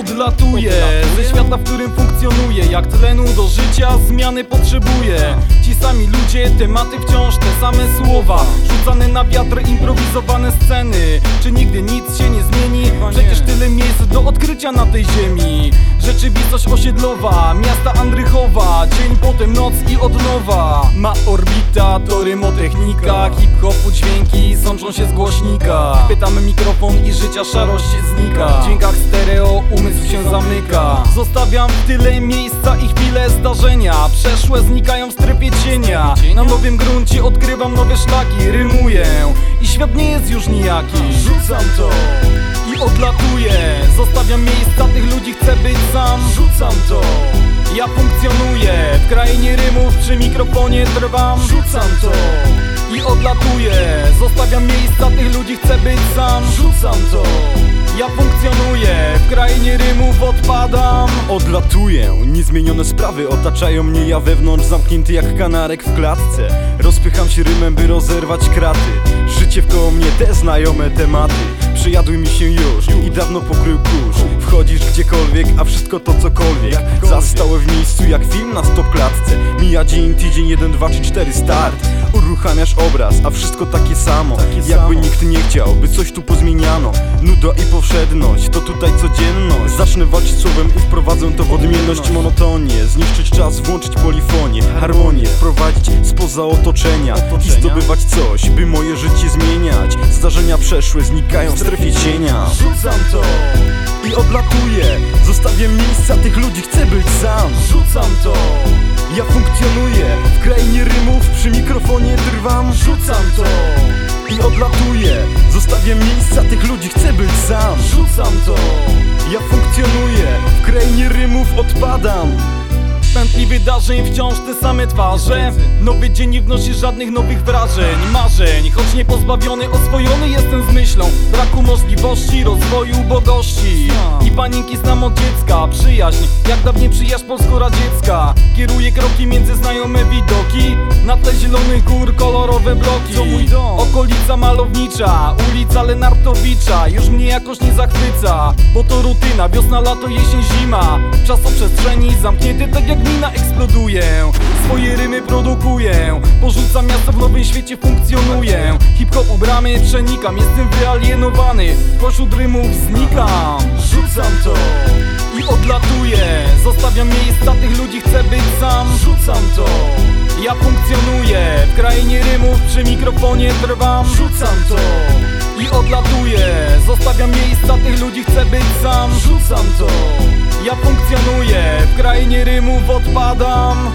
Odlatuję ze świata, w którym funkcjonuję Jak tlenu do życia zmiany potrzebuję Ci sami ludzie, tematy wciąż te same słowa Rzucane na wiatr, improwizowane sceny. Czy nigdy nic się nie zmieni? Przecież tyle miejsc do odkrycia na tej ziemi. Rzeczywistość osiedlowa, miasta Andrychowa Dzień potem noc i od nowa Ma orbita, to rymotechnika Hip-hopu dźwięki sączą się z głośnika. Pytamy mikrofon i życia szarość znika. W dźwiękach stereo się zamyka Zostawiam w tyle miejsca i chwile zdarzenia. Przeszłe znikają w strefie cienia Na nowym gruncie odkrywam nowe szlaki Rymuję. I świat nie jest już nijaki. Rzucam to. I odlatuję. Zostawiam miejsca, tych ludzi chcę być sam. Rzucam to. Ja funkcjonuję. W krainie rymów, przy mikrofonie trwam. Rzucam to. I odlatuję. Zostawiam miejsca, tych ludzi chcę być sam. Rzucam to. Ja funkcjonuję. W krainie rymów odpadam adam. Odlatuję, niezmienione sprawy otaczają mnie Ja wewnątrz zamknięty jak kanarek w klatce. Rozpycham się rymem, by rozerwać kraty. Życie wkoło mnie te znajome tematy. Przyjadły mi się już i dawno pokrył kurz. Wchodzisz gdziekolwiek, a wszystko to cokolwiek. Zastałe w miejscu jak film na stop klatce Mija dzień, tydzień, jeden, dwa czy cztery start. Uruchamiasz obraz, a wszystko takie samo. Jakby nikt nie chciał, by coś tu pozmieniano. Nuda i powszedność, to tutaj codzienność. Zacznę walczyć słowem i wprowadzę to w odmienność Monotonię, zniszczyć czas, włączyć polifonię. Harmonię, wprowadzić spoza otoczenia I zdobywać coś, by moje życie zmieniać. Zdarzenia przeszłe znikają w strefie cienia. Rzucam to I odlatuję, zostawiam miejsca, tych ludzi. Chcę być sam. Rzucam to Ja funkcjonuję, w krainie rymów, przy mikrofonie trwam Rzucam to I odlatuję, zostawiam miejsca, tych ludzi. Chcę być sam. Rzucam to Ja funkcjonuję, krainie rymów odpadam Pętli wydarzeń wciąż te same twarze. Nowy dzień nie wnosi żadnych nowych wrażeń Marzeń, choć nie pozbawiony Oswojony jestem z myślą. Braku możliwości, rozwoju, bogości. I paniki znam od dziecka. Przyjaźń, jak dawniej przyjaźń polsko-radziecka. Kieruję kroki między znajome widoki. Na tle zielonych gór kolorowe bloki. To mój dom. Okolica malownicza, ulica Lenartowicza. Już mnie jakoś nie zachwyca Bo to rutyna, wiosna, lato, jesień, zima Czasoprzestrzeni zamknięty tak jak mina eksploduję. Swoje rymy produkuję. Porzucam miasto w nowym świecie funkcjonuję. Hip-hop u bramy przenikam. Jestem wyalienowany. Pośród rymów znikam. Rzucam to i odlatuję. Zostawiam miejsca, tych ludzi chcę być sam. Rzucam to. Ja funkcjonuję. W krainie rymów, przy mikrofonie trwam. Rzucam to i odlatuję. Zostawiam miejsca, tych ludzi chcę być sam. Rzucam to ja funkcjonuję w krainie rymów odpadam